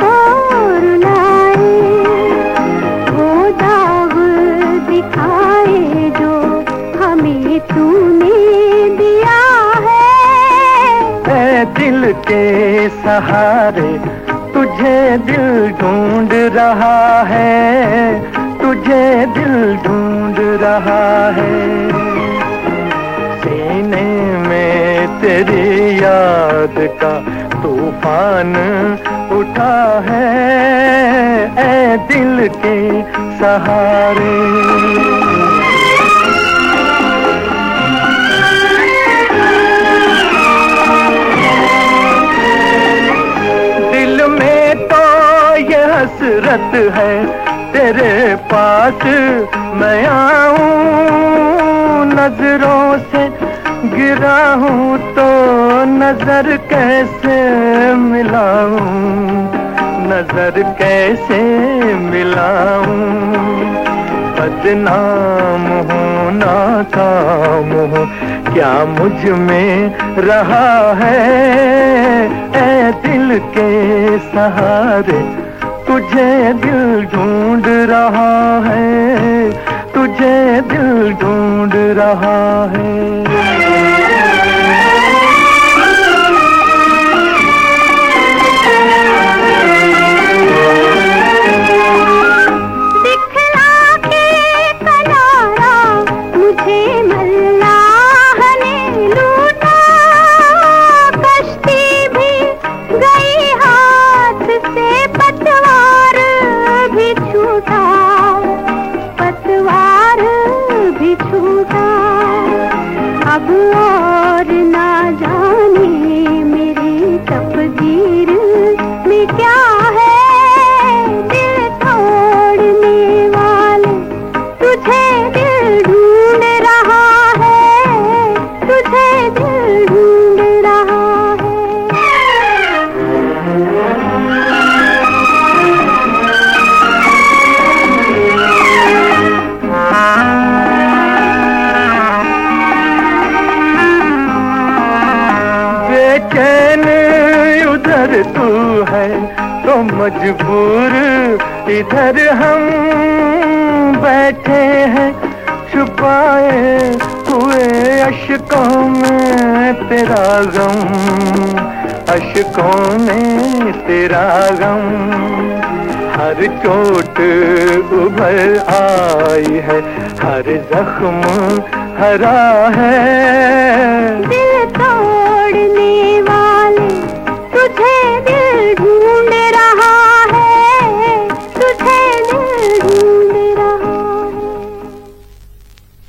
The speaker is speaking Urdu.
کو رلائے وہ داغ دکھائے جو ہمیں تو نے دیا ہے۔ اے دل کے سہارے، تجھے دل ڈھونڈ رہا ہے۔ تجھے دل ڈھونڈ رہا ہے۔ سینے میں تیری یاد کا طوفان اٹھا ہے اے دل کے سہارے۔ دل میں تو یہ حسرت ہے، تیرے پاس میں آؤں، نظروں سے گرا ہوں تو نظر کیسے ملاؤں؟ نظر کیسے ملاؤں؟ بدنام ہوں، ناکام ہوں، کیا مجھ میں رہا ہے؟ اے دل کے سہارے، تجھے دل ڈھونڈ رہا ہے، تجھے دل ڈھونڈ رہا ہے۔ چین ادھر تو ہے تو مجبور، ادھر ہم بیٹھے ہیں، چھپائے ہوئے اشکوں میں تیرا غم اشکوں میں تیرا غم۔ ہر چوٹ ابھر آئی ہے، ہر زخم ہرا ہے۔